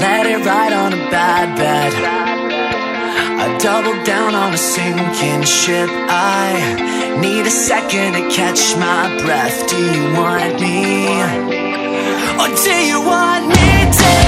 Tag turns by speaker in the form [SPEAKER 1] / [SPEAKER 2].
[SPEAKER 1] let it ride on a bad bed. I double down on a sinking ship. I need a second to catch my breath. Do you want me? Or do you want me to?